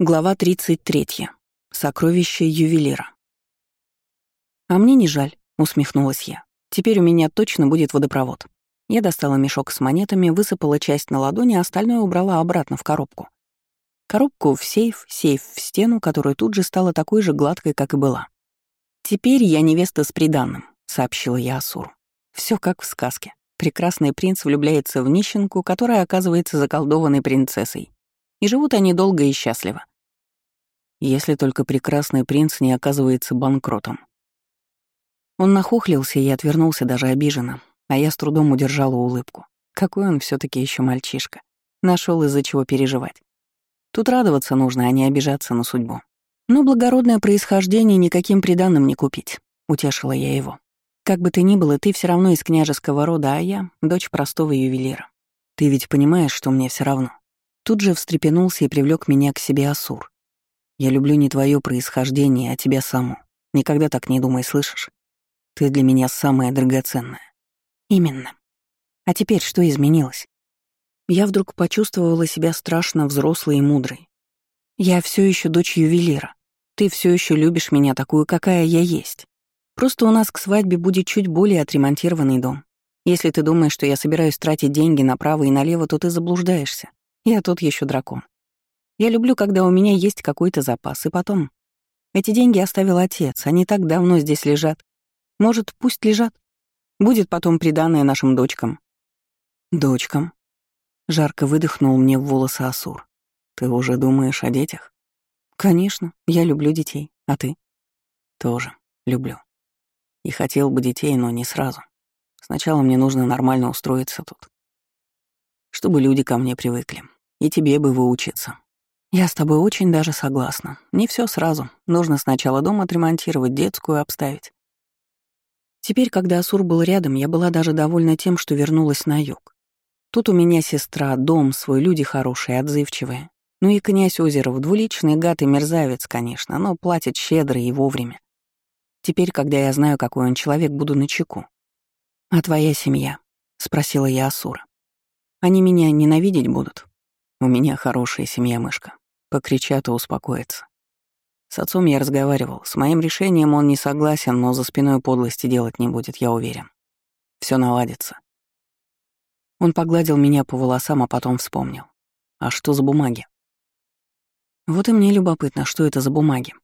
Глава 33. Сокровище ювелира. «А мне не жаль», — усмехнулась я. «Теперь у меня точно будет водопровод». Я достала мешок с монетами, высыпала часть на ладони, а остальное убрала обратно в коробку. Коробку в сейф, сейф в стену, которая тут же стала такой же гладкой, как и была. «Теперь я невеста с приданным», — сообщила я Асуру. Все как в сказке. Прекрасный принц влюбляется в нищенку, которая оказывается заколдованной принцессой и живут они долго и счастливо. Если только прекрасный принц не оказывается банкротом. Он нахохлился и отвернулся даже обиженно, а я с трудом удержала улыбку. Какой он все таки еще мальчишка. Нашел из-за чего переживать. Тут радоваться нужно, а не обижаться на судьбу. Но благородное происхождение никаким приданным не купить, утешила я его. Как бы ты ни было, ты все равно из княжеского рода, а я — дочь простого ювелира. Ты ведь понимаешь, что мне все равно. Тут же встрепенулся и привлек меня к себе Асур. «Я люблю не твое происхождение, а тебя саму. Никогда так не думай, слышишь? Ты для меня самая драгоценная». «Именно. А теперь что изменилось?» Я вдруг почувствовала себя страшно взрослой и мудрой. «Я все еще дочь ювелира. Ты все еще любишь меня такую, какая я есть. Просто у нас к свадьбе будет чуть более отремонтированный дом. Если ты думаешь, что я собираюсь тратить деньги направо и налево, то ты заблуждаешься. Я тут еще дракон. Я люблю, когда у меня есть какой-то запас. И потом... Эти деньги оставил отец, они так давно здесь лежат. Может, пусть лежат. Будет потом приданное нашим дочкам. Дочкам. Жарко выдохнул мне в волосы Асур. Ты уже думаешь о детях? Конечно, я люблю детей. А ты? Тоже люблю. И хотел бы детей, но не сразу. Сначала мне нужно нормально устроиться тут. Чтобы люди ко мне привыкли. И тебе бы выучиться. Я с тобой очень даже согласна. Не все сразу. Нужно сначала дом отремонтировать, детскую обставить. Теперь, когда Асур был рядом, я была даже довольна тем, что вернулась на юг. Тут у меня сестра, дом свой, люди хорошие, отзывчивые. Ну и князь Озеров, двуличный гад и мерзавец, конечно, но платит щедро и вовремя. Теперь, когда я знаю, какой он человек, буду начеку. «А твоя семья?» — спросила я Асура. «Они меня ненавидеть будут?» У меня хорошая семья, мышка. Покричат и успокоится. С отцом я разговаривал. С моим решением он не согласен, но за спиной подлости делать не будет, я уверен. Все наладится. Он погладил меня по волосам, а потом вспомнил. А что за бумаги? Вот и мне любопытно, что это за бумаги.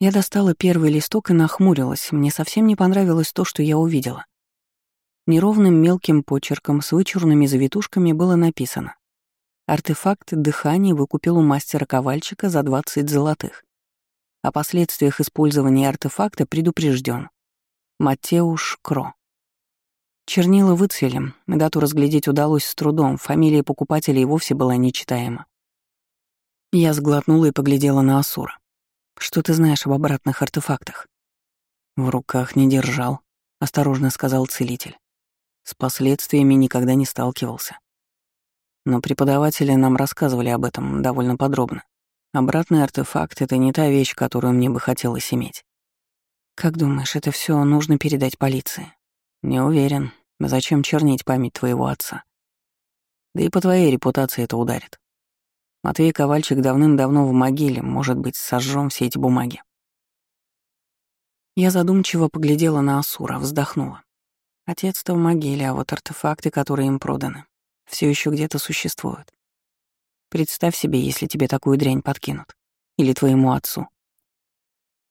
Я достала первый листок и нахмурилась. Мне совсем не понравилось то, что я увидела. Неровным мелким почерком с вычурными завитушками было написано Артефакт дыхания выкупил у мастера-ковальчика за 20 золотых. О последствиях использования артефакта предупрежден. Матеуш Кро. Чернила выцвели, дату разглядеть удалось с трудом, фамилия покупателя и вовсе была нечитаема. Я сглотнула и поглядела на Асура. «Что ты знаешь об обратных артефактах?» «В руках не держал», — осторожно сказал целитель. «С последствиями никогда не сталкивался. Но преподаватели нам рассказывали об этом довольно подробно. Обратный артефакт — это не та вещь, которую мне бы хотелось иметь. Как думаешь, это все нужно передать полиции? Не уверен. Зачем чернить память твоего отца? Да и по твоей репутации это ударит. Матвей Ковальчик давным-давно в могиле, может быть, сожжем все эти бумаги. Я задумчиво поглядела на Асура, вздохнула. Отец-то в могиле, а вот артефакты, которые им проданы, все еще где-то существуют. Представь себе, если тебе такую дрянь подкинут. Или твоему отцу.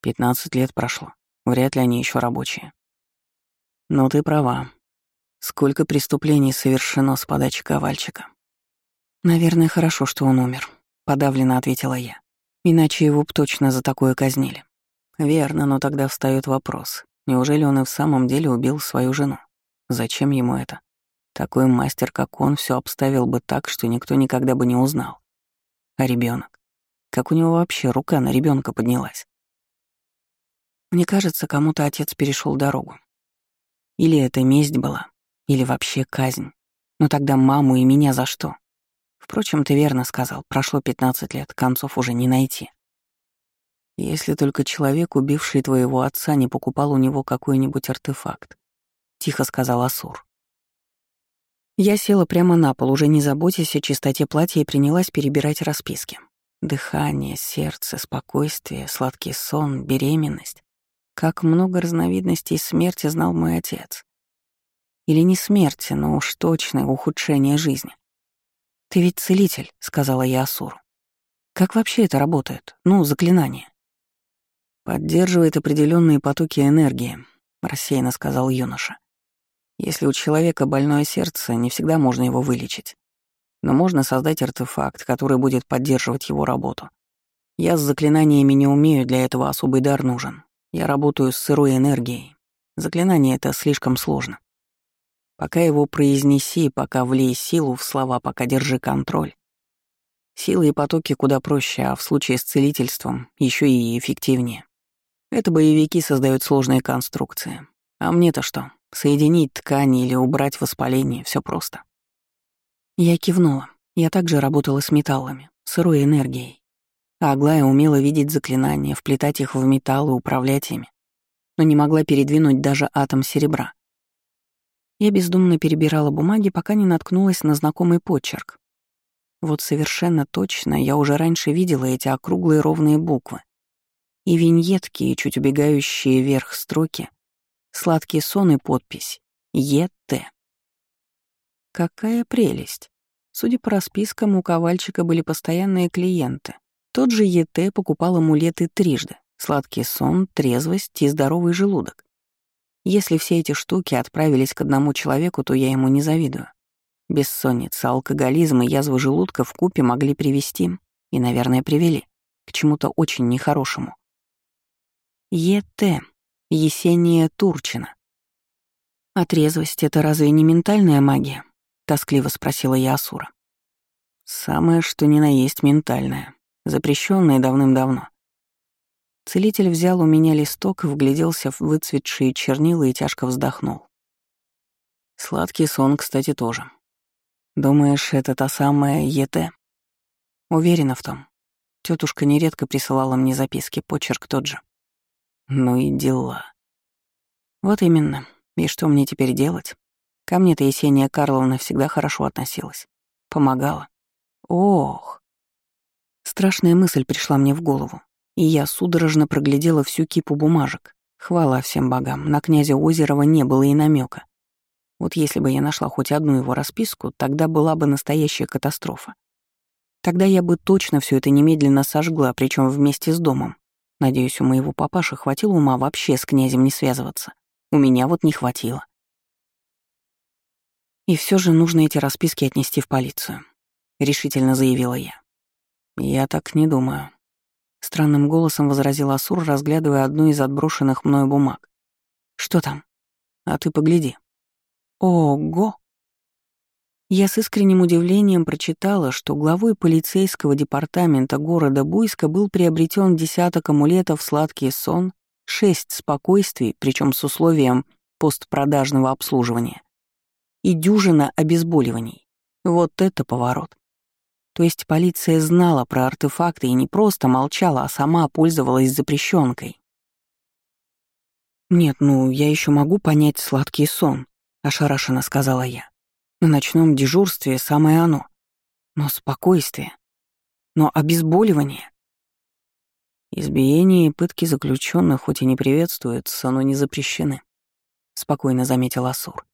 Пятнадцать лет прошло. Вряд ли они еще рабочие. Но ты права. Сколько преступлений совершено с подачи Ковальчика. Наверное, хорошо, что он умер, подавленно ответила я. Иначе его б точно за такое казнили. Верно, но тогда встает вопрос. Неужели он и в самом деле убил свою жену? Зачем ему это? Такой мастер, как он, все обставил бы так, что никто никогда бы не узнал. А ребенок? Как у него вообще рука на ребенка поднялась? Мне кажется, кому-то отец перешел дорогу. Или это месть была, или вообще казнь. Но тогда маму и меня за что? Впрочем, ты верно сказал, прошло 15 лет, концов уже не найти. Если только человек, убивший твоего отца, не покупал у него какой-нибудь артефакт, — тихо сказал Асур. Я села прямо на пол, уже не заботясь о чистоте платья, и принялась перебирать расписки. Дыхание, сердце, спокойствие, сладкий сон, беременность. Как много разновидностей смерти знал мой отец. Или не смерти, но уж точное ухудшение жизни. «Ты ведь целитель», — сказала я Асуру. «Как вообще это работает? Ну, заклинание?» «Поддерживает определенные потоки энергии», — рассеянно сказал юноша. «Если у человека больное сердце, не всегда можно его вылечить. Но можно создать артефакт, который будет поддерживать его работу. Я с заклинаниями не умею, для этого особый дар нужен. Я работаю с сырой энергией. Заклинание это слишком сложно. Пока его произнеси, пока влей силу в слова, пока держи контроль. Силы и потоки куда проще, а в случае с целительством еще и эффективнее. Это боевики создают сложные конструкции. А мне-то что? Соединить ткани или убрать воспаление — все просто. Я кивнула. Я также работала с металлами, сырой энергией. А Аглая умела видеть заклинания, вплетать их в металл и управлять ими, но не могла передвинуть даже атом серебра. Я бездумно перебирала бумаги, пока не наткнулась на знакомый почерк. Вот совершенно точно я уже раньше видела эти округлые ровные буквы. И виньетки, и чуть убегающие вверх строки, сладкий сон и подпись «ЕТ». Какая прелесть! Судя по распискам, у ковальчика были постоянные клиенты. Тот же ЕТ покупал амулеты трижды — сладкий сон, трезвость и здоровый желудок. Если все эти штуки отправились к одному человеку, то я ему не завидую. Бессонница, алкоголизм и язва желудка в купе могли привести, и, наверное, привели, к чему-то очень нехорошему. Е.Т. Есения Турчина. «А трезвость — это разве не ментальная магия?» — тоскливо спросила я Асура. «Самое, что ни на есть ментальная, запрещенная давным-давно. Целитель взял у меня листок, вгляделся в выцветшие чернила и тяжко вздохнул. Сладкий сон, кстати, тоже. Думаешь, это та самая ЕТ? Уверена в том. Тетушка нередко присылала мне записки, почерк тот же. Ну и дела. Вот именно. И что мне теперь делать? Ко мне-то Есения Карловна всегда хорошо относилась. Помогала. Ох. Страшная мысль пришла мне в голову и я судорожно проглядела всю кипу бумажек. Хвала всем богам, на князя Озерова не было и намека. Вот если бы я нашла хоть одну его расписку, тогда была бы настоящая катастрофа. Тогда я бы точно все это немедленно сожгла, причем вместе с домом. Надеюсь, у моего папаши хватило ума вообще с князем не связываться. У меня вот не хватило. И все же нужно эти расписки отнести в полицию, решительно заявила я. Я так не думаю, Странным голосом возразил Асур, разглядывая одну из отброшенных мною бумаг. «Что там?» «А ты погляди». «Ого!» Я с искренним удивлением прочитала, что главой полицейского департамента города Буйска был приобретен десяток амулетов «Сладкий сон», шесть спокойствий, причем с условием постпродажного обслуживания, и дюжина обезболиваний. Вот это поворот. То есть полиция знала про артефакты и не просто молчала, а сама пользовалась запрещенкой. «Нет, ну, я еще могу понять сладкий сон», — ошарашенно сказала я. «На ночном дежурстве самое оно. Но спокойствие. Но обезболивание...» Избиение и пытки заключенных хоть и не приветствуются, но не запрещены, — спокойно заметил Асур.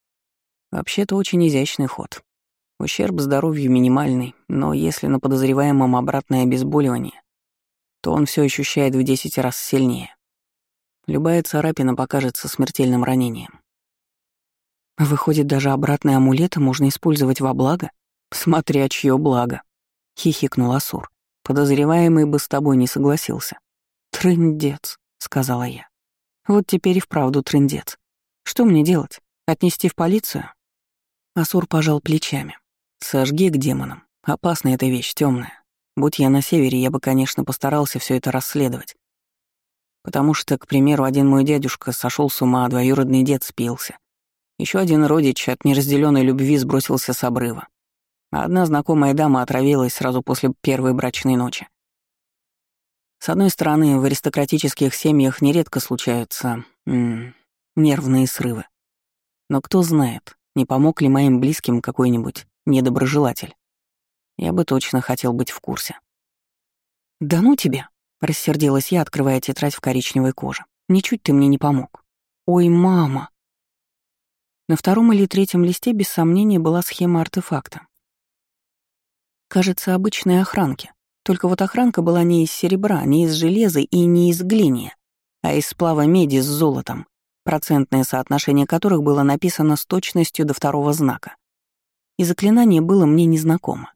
Вообще-то очень изящный ход. Ущерб здоровью минимальный, но если на подозреваемом обратное обезболивание, то он все ощущает в 10 раз сильнее. Любая царапина покажется смертельным ранением. Выходит, даже обратные амулеты можно использовать во благо? Смотря чье благо. Хихикнул Асур. Подозреваемый бы с тобой не согласился. Трындец, сказала я. Вот теперь и вправду трындец. Что мне делать? Отнести в полицию? Асур пожал плечами. Сожги к демонам. Опасная эта вещь, темная. Будь я на севере, я бы, конечно, постарался все это расследовать. Потому что, к примеру, один мой дядюшка сошел с ума, а двоюродный дед спился. Еще один родич от неразделенной любви сбросился с обрыва. Одна знакомая дама отравилась сразу после первой брачной ночи. С одной стороны, в аристократических семьях нередко случаются м -м, нервные срывы. Но кто знает, не помог ли моим близким какой-нибудь недоброжелатель. Я бы точно хотел быть в курсе. «Да ну тебя!» — рассердилась я, открывая тетрадь в коричневой коже. «Ничуть ты мне не помог». «Ой, мама!» На втором или третьем листе без сомнения была схема артефакта. Кажется, обычной охранки. Только вот охранка была не из серебра, не из железа и не из глиния, а из сплава меди с золотом, процентное соотношение которых было написано с точностью до второго знака. И заклинание было мне незнакомо.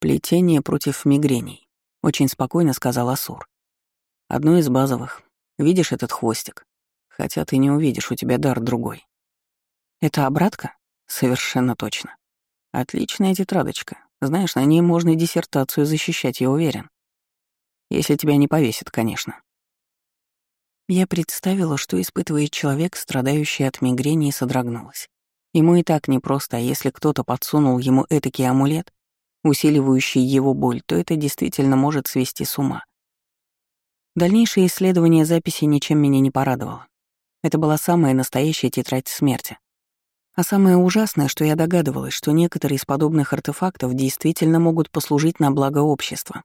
Плетение против мигрений. Очень спокойно сказал Асур. Одно из базовых. Видишь этот хвостик? Хотя ты не увидишь, у тебя дар другой. Это обратка? Совершенно точно. Отличная тетрадочка. Знаешь, на ней можно диссертацию защищать, я уверен. Если тебя не повесят, конечно. Я представила, что испытывает человек, страдающий от мигрени, и содрогнулась. Ему и так непросто, а если кто-то подсунул ему этакий амулет, усиливающий его боль, то это действительно может свести с ума. Дальнейшее исследование записи ничем меня не порадовало. Это была самая настоящая тетрадь смерти. А самое ужасное, что я догадывалась, что некоторые из подобных артефактов действительно могут послужить на благо общества.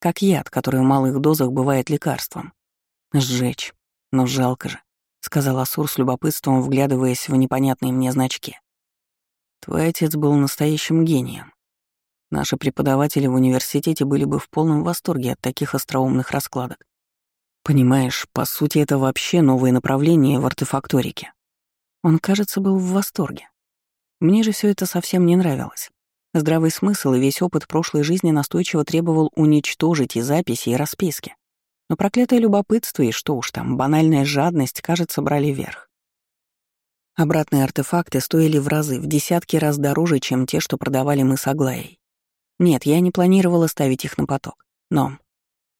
Как яд, который в малых дозах бывает лекарством. Сжечь. Но жалко же, — сказал Асур с любопытством, вглядываясь в непонятные мне значки. Твой отец был настоящим гением. Наши преподаватели в университете были бы в полном восторге от таких остроумных раскладок. Понимаешь, по сути, это вообще новое направление в артефакторике. Он, кажется, был в восторге. Мне же все это совсем не нравилось. Здравый смысл и весь опыт прошлой жизни настойчиво требовал уничтожить и записи, и расписки. Но проклятое любопытство и что уж там, банальная жадность, кажется, брали верх. Обратные артефакты стоили в разы, в десятки раз дороже, чем те, что продавали мы с Аглаей. Нет, я не планировала ставить их на поток. Но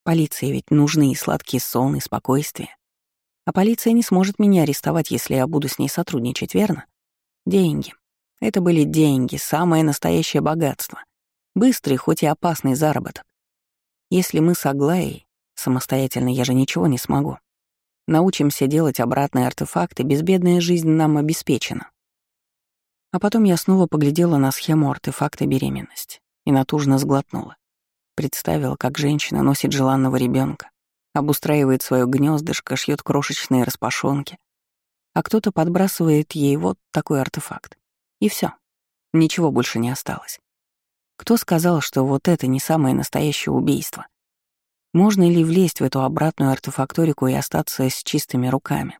полиции ведь нужны и сладкий сон, и спокойствие. А полиция не сможет меня арестовать, если я буду с ней сотрудничать, верно? Деньги. Это были деньги, самое настоящее богатство. Быстрый, хоть и опасный заработок. Если мы с Аглаей, самостоятельно я же ничего не смогу, научимся делать обратные артефакты, безбедная жизнь нам обеспечена. А потом я снова поглядела на схему артефакта беременности и натужно сглотнула. Представила, как женщина носит желанного ребенка, обустраивает свое гнездышко, шьет крошечные распашонки, а кто-то подбрасывает ей вот такой артефакт. И все, ничего больше не осталось. Кто сказал, что вот это не самое настоящее убийство? Можно ли влезть в эту обратную артефакторику и остаться с чистыми руками?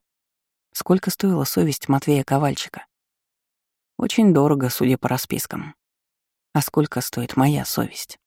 Сколько стоила совесть Матвея Ковальчика? Очень дорого, судя по распискам. А сколько стоит моя совесть?